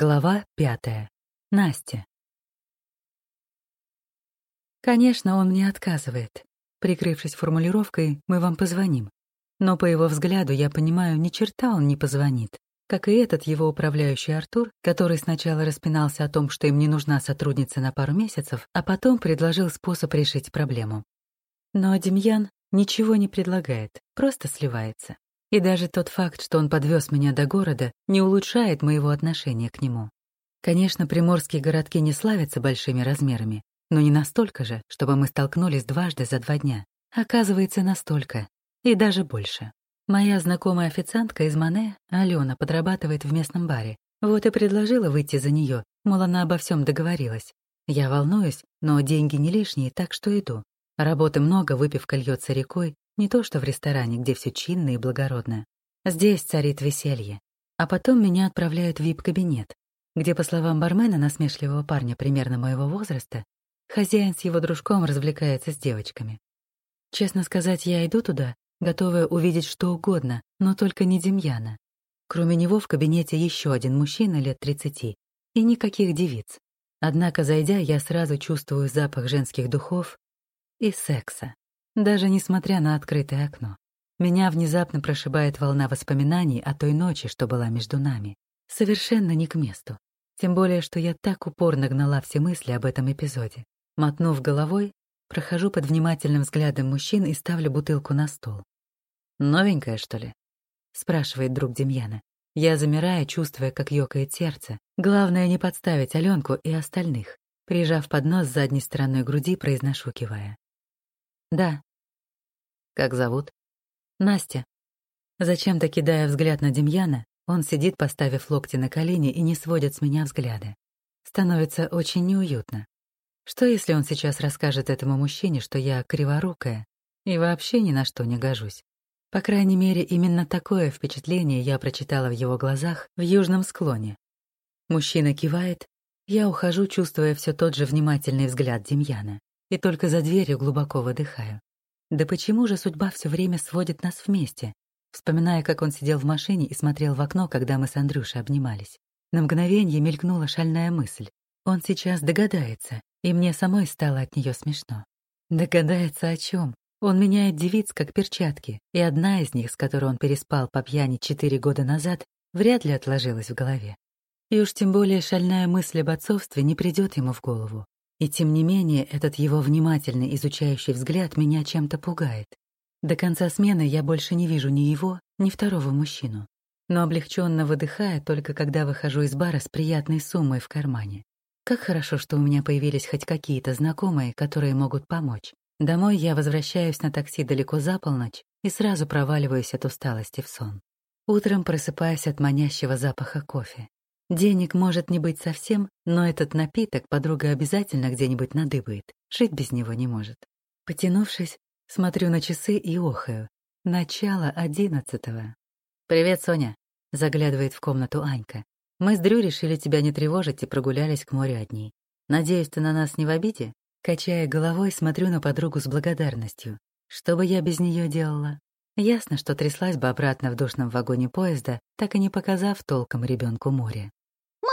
Глава пятая. Настя. Конечно, он мне отказывает. Прикрывшись формулировкой «мы вам позвоним». Но по его взгляду я понимаю, ни черта он не позвонит. Как и этот его управляющий Артур, который сначала распинался о том, что им не нужна сотрудница на пару месяцев, а потом предложил способ решить проблему. Но Демьян ничего не предлагает, просто сливается. И даже тот факт, что он подвез меня до города, не улучшает моего отношения к нему. Конечно, приморские городки не славятся большими размерами, но не настолько же, чтобы мы столкнулись дважды за два дня. Оказывается, настолько. И даже больше. Моя знакомая официантка из Мане, Алена, подрабатывает в местном баре. Вот и предложила выйти за нее, мол, она обо всем договорилась. Я волнуюсь, но деньги не лишние, так что иду. Работы много, выпивка льется рекой, не то что в ресторане, где все чинно и благородно. Здесь царит веселье. А потом меня отправляют в вип-кабинет, где, по словам бармена, насмешливого парня примерно моего возраста, хозяин с его дружком развлекается с девочками. Честно сказать, я иду туда, готовая увидеть что угодно, но только не Демьяна. Кроме него в кабинете еще один мужчина лет 30 и никаких девиц. Однако, зайдя, я сразу чувствую запах женских духов и секса. Даже несмотря на открытое окно. Меня внезапно прошибает волна воспоминаний о той ночи, что была между нами. Совершенно не к месту. Тем более, что я так упорно гнала все мысли об этом эпизоде. Мотнув головой, прохожу под внимательным взглядом мужчин и ставлю бутылку на стол. «Новенькая, что ли?» — спрашивает друг Демьяна. Я замираю, чувствуя, как ёкает сердце. Главное, не подставить Аленку и остальных. Прижав поднос с задней стороной груди, произношу, кивая. «Да, как зовут? Настя. Зачем-то кидая взгляд на Демьяна, он сидит, поставив локти на колени и не сводит с меня взгляды. Становится очень неуютно. Что, если он сейчас расскажет этому мужчине, что я криворукая и вообще ни на что не гожусь? По крайней мере, именно такое впечатление я прочитала в его глазах в южном склоне. Мужчина кивает, я ухожу, чувствуя все тот же внимательный взгляд Демьяна, и только за дверью глубоко выдыхаю. Да почему же судьба все время сводит нас вместе? Вспоминая, как он сидел в машине и смотрел в окно, когда мы с Андрюшей обнимались. На мгновение мелькнула шальная мысль. Он сейчас догадается, и мне самой стало от нее смешно. Догадается о чем? Он меняет девиц как перчатки, и одна из них, с которой он переспал по пьяни четыре года назад, вряд ли отложилась в голове. И уж тем более шальная мысль об отцовстве не придет ему в голову. И тем не менее, этот его внимательный изучающий взгляд меня чем-то пугает. До конца смены я больше не вижу ни его, ни второго мужчину. Но облегченно выдыхаю только когда выхожу из бара с приятной суммой в кармане. Как хорошо, что у меня появились хоть какие-то знакомые, которые могут помочь. Домой я возвращаюсь на такси далеко за полночь и сразу проваливаюсь от усталости в сон. Утром просыпаюсь от манящего запаха кофе. Денег может не быть совсем, но этот напиток подруга обязательно где-нибудь надыбает. Жить без него не может. Потянувшись, смотрю на часы и охаю. Начало одиннадцатого. «Привет, Соня», — заглядывает в комнату Анька. «Мы с Дрю решили тебя не тревожить и прогулялись к морю одни. Надеюсь, ты на нас не в обиде?» Качая головой, смотрю на подругу с благодарностью. Что бы я без нее делала? Ясно, что тряслась бы обратно в душном вагоне поезда, так и не показав толком ребенку море.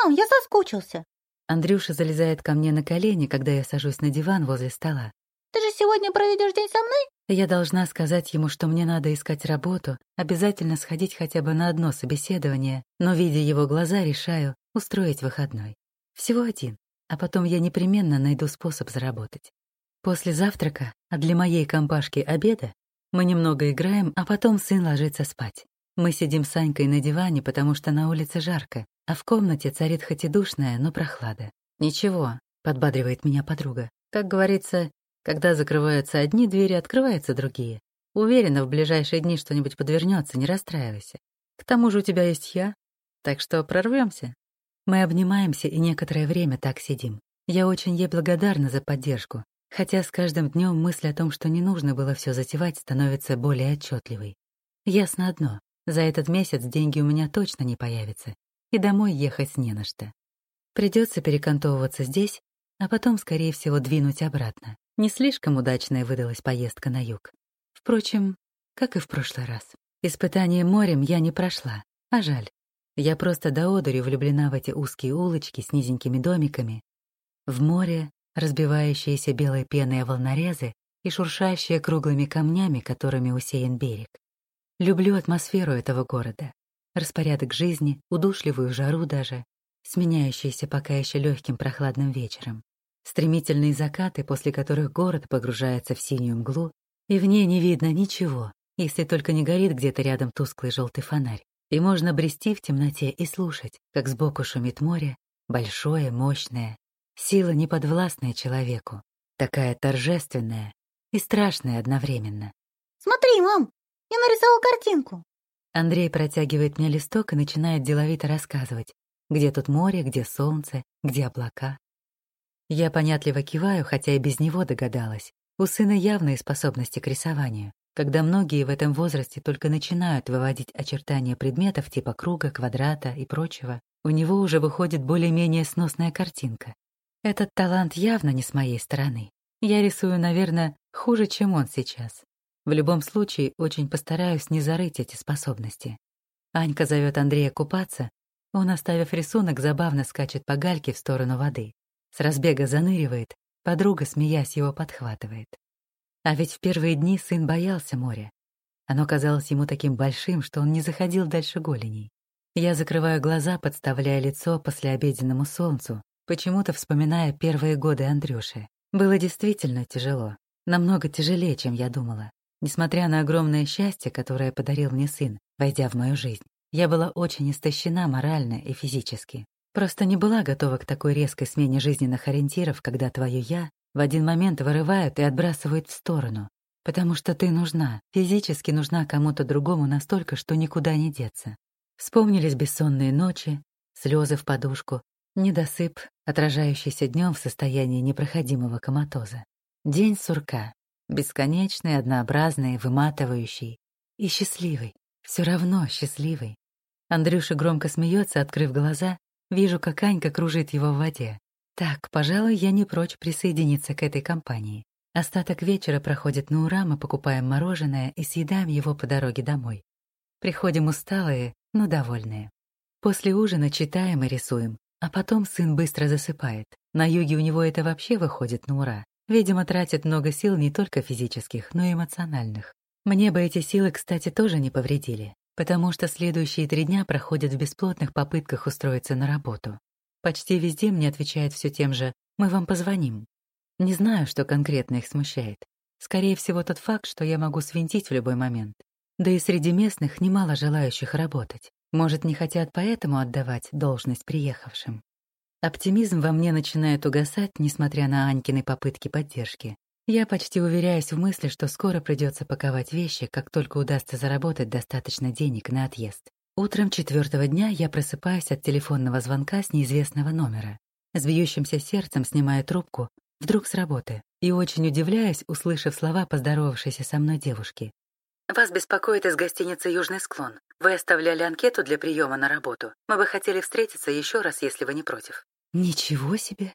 «Мам, я соскучился». Андрюша залезает ко мне на колени, когда я сажусь на диван возле стола. «Ты же сегодня проведешь день со мной?» Я должна сказать ему, что мне надо искать работу, обязательно сходить хотя бы на одно собеседование, но, видя его глаза, решаю устроить выходной. Всего один, а потом я непременно найду способ заработать. После завтрака, а для моей компашки обеда, мы немного играем, а потом сын ложится спать. Мы сидим с Анькой на диване, потому что на улице жарко, а в комнате царит хоть и душная, но прохлада. «Ничего», — подбадривает меня подруга. «Как говорится, когда закрываются одни двери, открываются другие. Уверена, в ближайшие дни что-нибудь подвернется, не расстраивайся. К тому же у тебя есть я, так что прорвемся. Мы обнимаемся и некоторое время так сидим. Я очень ей благодарна за поддержку, хотя с каждым днем мысль о том, что не нужно было все затевать, становится более отчетливой. Ясно одно — за этот месяц деньги у меня точно не появятся, и домой ехать не на что. Придется перекантовываться здесь, а потом, скорее всего, двинуть обратно. Не слишком удачная выдалась поездка на юг. Впрочем, как и в прошлый раз. Испытание морем я не прошла, а жаль. Я просто до одури влюблена в эти узкие улочки с низенькими домиками, в море, разбивающиеся белой пеной волнорезы и шуршащие круглыми камнями, которыми усеян берег. Люблю атмосферу этого города, распорядок жизни, удушливую жару даже, сменяющийся пока еще легким прохладным вечером, стремительные закаты, после которых город погружается в синюю мглу, и в ней не видно ничего, если только не горит где-то рядом тусклый желтый фонарь, и можно брести в темноте и слушать, как сбоку шумит море, большое, мощное, сила неподвластная человеку, такая торжественная и страшная одновременно. «Смотри, мам, я нарисовал картинку!» Андрей протягивает мне листок и начинает деловито рассказывать, где тут море, где солнце, где облака. Я понятливо киваю, хотя и без него догадалась. У сына явные способности к рисованию, когда многие в этом возрасте только начинают выводить очертания предметов типа круга, квадрата и прочего, у него уже выходит более-менее сносная картинка. Этот талант явно не с моей стороны. Я рисую, наверное, хуже, чем он сейчас. В любом случае, очень постараюсь не зарыть эти способности. Анька зовет Андрея купаться, он, оставив рисунок, забавно скачет по гальке в сторону воды. С разбега заныривает, подруга, смеясь, его подхватывает. А ведь в первые дни сын боялся моря. Оно казалось ему таким большим, что он не заходил дальше голеней. Я закрываю глаза, подставляя лицо после обеденному солнцу, почему-то вспоминая первые годы Андрюши. Было действительно тяжело, намного тяжелее, чем я думала. Несмотря на огромное счастье, которое подарил мне сын, войдя в мою жизнь. Я была очень истощена морально и физически. Просто не была готова к такой резкой смене жизненных ориентиров, когда твое «я» в один момент вырывают и отбрасывают в сторону. Потому что ты нужна, физически нужна кому-то другому настолько, что никуда не деться. Вспомнились бессонные ночи, слезы в подушку, недосып, отражающийся днем в состоянии непроходимого коматоза. День сурка. Бесконечный, однообразный, выматывающий и счастливый. Все равно счастливый. Андрюша громко смеется, открыв глаза. Вижу, как Анька кружит его в воде. Так, пожалуй, я не прочь присоединиться к этой компании. Остаток вечера проходит на ура, мы покупаем мороженое и съедаем его по дороге домой. Приходим усталые, но довольные. После ужина читаем и рисуем, а потом сын быстро засыпает. На юге у него это вообще выходит на ура. Видимо, тратит много сил не только физических, но и эмоциональных. Мне бы эти силы, кстати, тоже не повредили потому что следующие три дня проходят в бесплотных попытках устроиться на работу. Почти везде мне отвечают все тем же «мы вам позвоним». Не знаю, что конкретно их смущает. Скорее всего, тот факт, что я могу свинтить в любой момент. Да и среди местных немало желающих работать. Может, не хотят поэтому отдавать должность приехавшим. Оптимизм во мне начинает угасать, несмотря на Анькины попытки поддержки. Я почти уверяюсь в мысли, что скоро придется паковать вещи, как только удастся заработать достаточно денег на отъезд. Утром четвертого дня я просыпаюсь от телефонного звонка с неизвестного номера. С бьющимся сердцем снимаю трубку, вдруг с работы, и очень удивляюсь, услышав слова поздоровавшейся со мной девушки. «Вас беспокоит из гостиницы «Южный склон». Вы оставляли анкету для приема на работу. Мы бы хотели встретиться еще раз, если вы не против». «Ничего себе!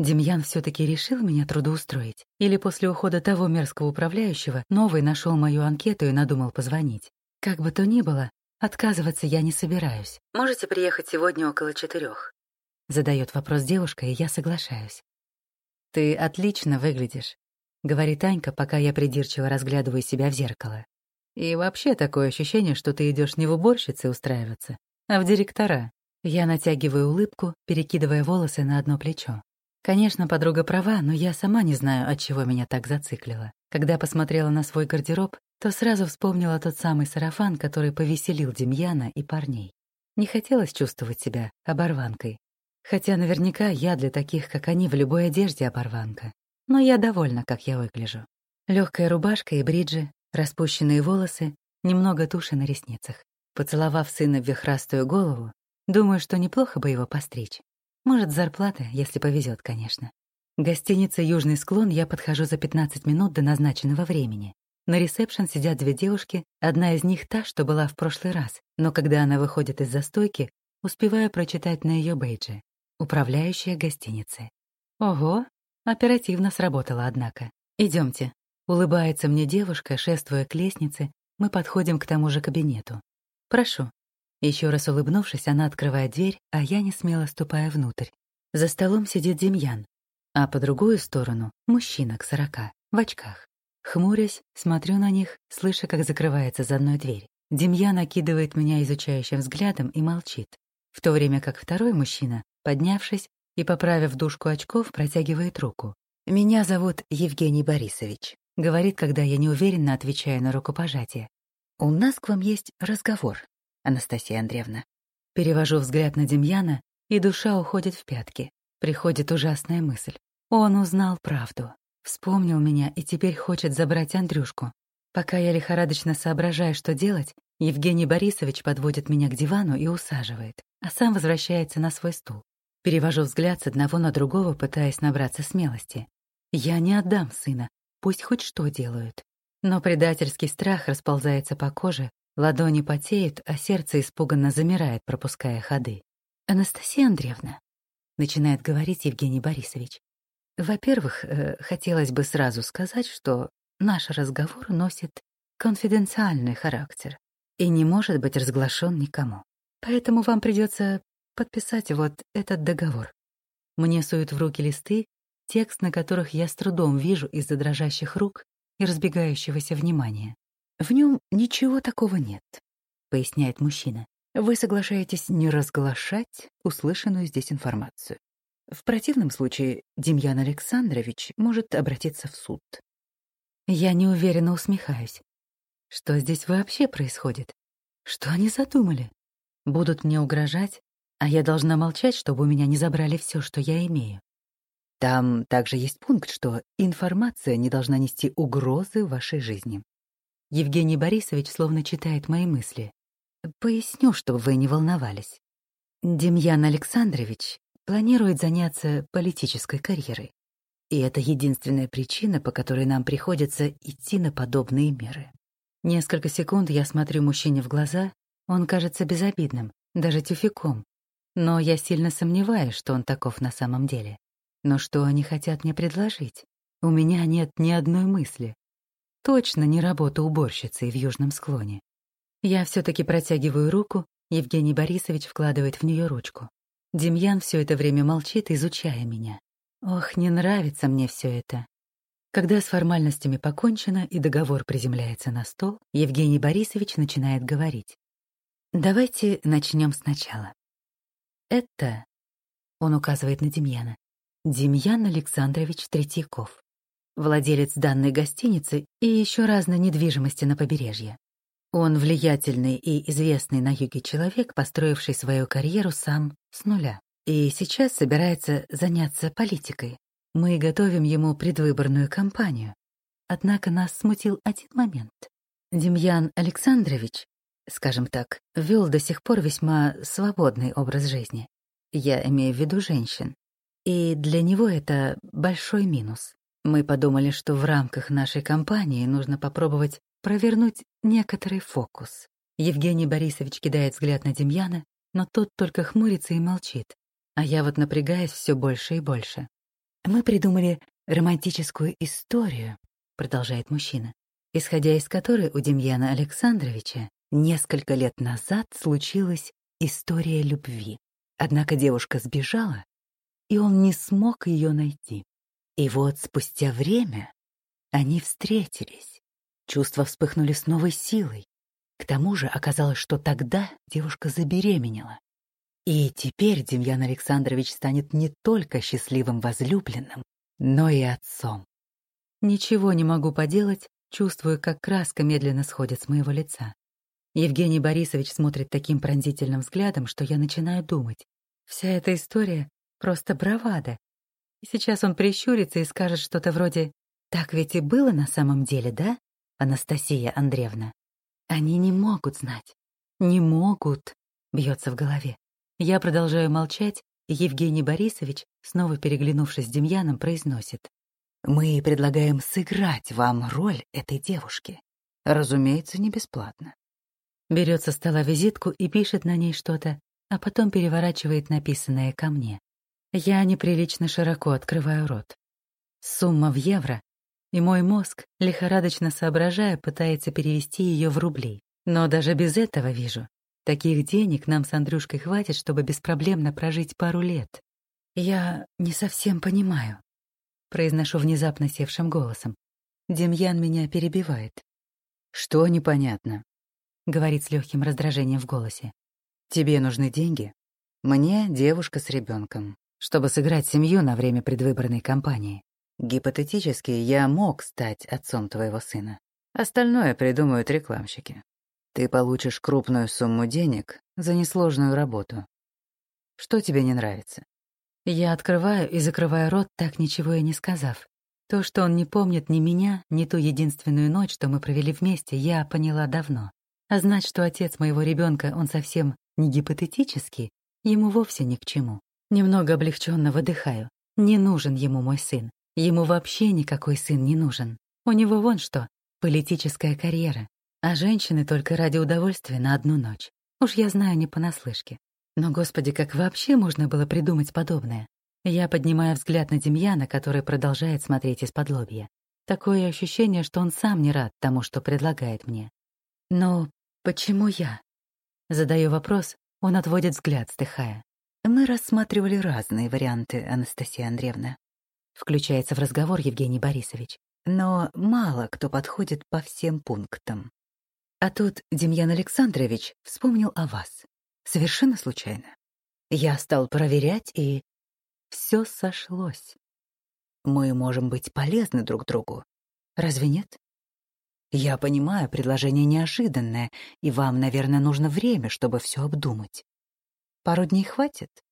Демьян все-таки решил меня трудоустроить? Или после ухода того мерзкого управляющего новый нашел мою анкету и надумал позвонить? Как бы то ни было, отказываться я не собираюсь. Можете приехать сегодня около четырех? Задает вопрос девушка, и я соглашаюсь. Ты отлично выглядишь, говорит Анька, пока я придирчиво разглядываю себя в зеркало. И вообще такое ощущение, что ты идешь не в уборщице устраиваться, а в директора. Я натягиваю улыбку, перекидывая волосы на одно плечо. Конечно, подруга права, но я сама не знаю, от чего меня так зациклило. Когда посмотрела на свой гардероб, то сразу вспомнила тот самый сарафан, который повеселил Демьяна и парней. Не хотелось чувствовать себя оборванкой. Хотя наверняка я для таких, как они, в любой одежде оборванка. Но я довольна, как я выгляжу. Легкая рубашка и бриджи, распущенные волосы, немного туши на ресницах. Поцеловав сына в вихрастую голову, думаю, что неплохо бы его постричь. Может, зарплата, если повезет, конечно. Гостиница «Южный склон» я подхожу за 15 минут до назначенного времени. На ресепшн сидят две девушки, одна из них та, что была в прошлый раз, но когда она выходит из застойки, успеваю прочитать на ее бейдже «Управляющая гостиницы». Ого, оперативно сработала, однако. Идемте. Улыбается мне девушка, шествуя к лестнице, мы подходим к тому же кабинету. Прошу. Еще раз улыбнувшись, она открывает дверь, а я не смело ступаю внутрь. За столом сидит Демьян, а по другую сторону — мужчина к сорока, в очках. Хмурясь, смотрю на них, слыша, как закрывается за мной дверь. Демьян окидывает меня изучающим взглядом и молчит, в то время как второй мужчина, поднявшись и поправив дужку очков, протягивает руку. «Меня зовут Евгений Борисович», — говорит, когда я неуверенно отвечаю на рукопожатие. «У нас к вам есть разговор, Анастасия Андреевна». Перевожу взгляд на Демьяна, и душа уходит в пятки. Приходит ужасная мысль. Он узнал правду. Вспомнил меня и теперь хочет забрать Андрюшку. Пока я лихорадочно соображаю, что делать, Евгений Борисович подводит меня к дивану и усаживает, а сам возвращается на свой стул. Перевожу взгляд с одного на другого, пытаясь набраться смелости. Я не отдам сына, пусть хоть что делают. Но предательский страх расползается по коже, ладони потеют, а сердце испуганно замирает, пропуская ходы. «Анастасия Андреевна», — начинает говорить Евгений Борисович, во-первых, э, хотелось бы сразу сказать, что наш разговор носит конфиденциальный характер и не может быть разглашен никому. Поэтому вам придется подписать вот этот договор. Мне суют в руки листы, текст на которых я с трудом вижу из-за дрожащих рук и разбегающегося внимания. В нем ничего такого нет, поясняет мужчина. Вы соглашаетесь не разглашать услышанную здесь информацию. В противном случае Демьян Александрович может обратиться в суд. Я неуверенно усмехаюсь. Что здесь вообще происходит? Что они задумали? Будут мне угрожать, а я должна молчать, чтобы у меня не забрали все, что я имею. Там также есть пункт, что информация не должна нести угрозы вашей жизни. Евгений Борисович словно читает мои мысли. Поясню, чтобы вы не волновались. Демьян Александрович планирует заняться политической карьерой. И это единственная причина, по которой нам приходится идти на подобные меры. Несколько секунд я смотрю мужчине в глаза, он кажется безобидным, даже тюфяком. Но я сильно сомневаюсь, что он таков на самом деле. Но что они хотят мне предложить? У меня нет ни одной мысли. Точно не работа уборщицей в южном склоне. Я все таки протягиваю руку, Евгений Борисович вкладывает в нее ручку. Демьян все это время молчит, изучая меня. Ох, не нравится мне все это. Когда с формальностями покончено и договор приземляется на стол, Евгений Борисович начинает говорить. Давайте начнем сначала. Это, он указывает на Демьяна, Демьян Александрович Третьяков, владелец данной гостиницы и еще разной недвижимости на побережье. Он влиятельный и известный на юге человек, построивший свою карьеру сам с нуля. И сейчас собирается заняться политикой. Мы готовим ему предвыборную кампанию. Однако нас смутил один момент. Демьян Александрович, скажем так, вел до сих пор весьма свободный образ жизни. Я имею в виду женщин. И для него это большой минус. Мы подумали, что в рамках нашей кампании нужно попробовать провернуть некоторый фокус. Евгений Борисович кидает взгляд на Демьяна, но тот только хмурится и молчит, а я вот напрягаюсь все больше и больше. «Мы придумали романтическую историю», — продолжает мужчина, исходя из которой у Демьяна Александровича несколько лет назад случилась история любви. Однако девушка сбежала, и он не смог ее найти. И вот спустя время они встретились. Чувства вспыхнули с новой силой. К тому же оказалось, что тогда девушка забеременела. И теперь Демьян Александрович станет не только счастливым возлюбленным, но и отцом. Ничего не могу поделать, чувствую, как краска медленно сходит с моего лица. Евгений Борисович смотрит таким пронзительным взглядом, что я начинаю думать. Вся эта история — просто бравада. Сейчас он прищурится и скажет что-то вроде «Так ведь и было на самом деле, да?» Анастасия Андреевна. Они не могут знать. Не могут, бьется в голове. Я продолжаю молчать, Евгений Борисович, снова переглянувшись с Демьяном, произносит. «Мы предлагаем сыграть вам роль этой девушки. Разумеется, не бесплатно». Берет со стола визитку и пишет на ней что-то, а потом переворачивает написанное ко мне. Я неприлично широко открываю рот. Сумма в евро и мой мозг, лихорадочно соображая, пытается перевести ее в рубли. Но даже без этого вижу. Таких денег нам с Андрюшкой хватит, чтобы беспроблемно прожить пару лет. Я не совсем понимаю. Произношу внезапно севшим голосом. Демьян меня перебивает. «Что непонятно?» — говорит с легким раздражением в голосе. «Тебе нужны деньги? Мне — девушка с ребенком, чтобы сыграть семью на время предвыборной кампании. Гипотетически я мог стать отцом твоего сына. Остальное придумают рекламщики. Ты получишь крупную сумму денег за несложную работу. Что тебе не нравится? Я открываю и закрываю рот, так ничего и не сказав. То, что он не помнит ни меня, ни ту единственную ночь, что мы провели вместе, я поняла давно. А знать, что отец моего ребенка, он совсем не гипотетический, ему вовсе ни к чему. Немного облегченно выдыхаю. Не нужен ему мой сын. Ему вообще никакой сын не нужен. У него вон что, политическая карьера. А женщины только ради удовольствия на одну ночь. Уж я знаю не понаслышке. Но, господи, как вообще можно было придумать подобное? Я поднимаю взгляд на Демьяна, который продолжает смотреть из-под лобья. Такое ощущение, что он сам не рад тому, что предлагает мне. Но почему я? Задаю вопрос, он отводит взгляд, стыхая. Мы рассматривали разные варианты, Анастасия Андреевна. Включается в разговор Евгений Борисович. Но мало кто подходит по всем пунктам. А тут Демьян Александрович вспомнил о вас. Совершенно случайно. Я стал проверять, и все сошлось. Мы можем быть полезны друг другу. Разве нет? Я понимаю, предложение неожиданное, и вам, наверное, нужно время, чтобы все обдумать. Пару дней хватит?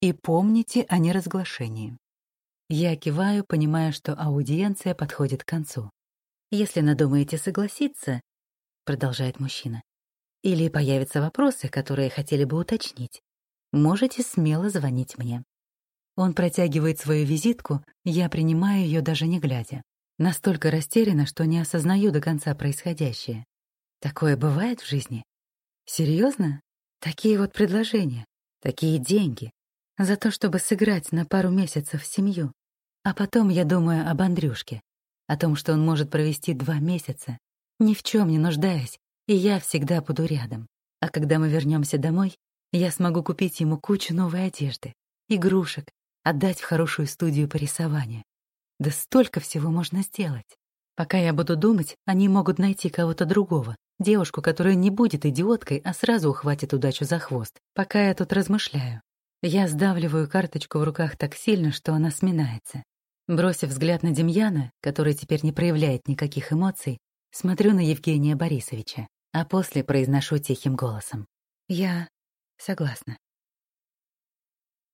И помните о неразглашении. Я киваю, понимая, что аудиенция подходит к концу. «Если надумаете согласиться», — продолжает мужчина, «или появятся вопросы, которые хотели бы уточнить, можете смело звонить мне». Он протягивает свою визитку, я принимаю ее даже не глядя. Настолько растеряна, что не осознаю до конца происходящее. Такое бывает в жизни? Серьезно? Такие вот предложения, такие деньги. За то, чтобы сыграть на пару месяцев семью. А потом я думаю об Андрюшке, о том, что он может провести два месяца, ни в чем не нуждаясь, и я всегда буду рядом. А когда мы вернемся домой, я смогу купить ему кучу новой одежды, игрушек, отдать в хорошую студию по рисованию. Да столько всего можно сделать. Пока я буду думать, они могут найти кого-то другого, девушку, которая не будет идиоткой, а сразу ухватит удачу за хвост, пока я тут размышляю. Я сдавливаю карточку в руках так сильно, что она сминается. Бросив взгляд на Демьяна, который теперь не проявляет никаких эмоций, смотрю на Евгения Борисовича, а после произношу тихим голосом. «Я согласна».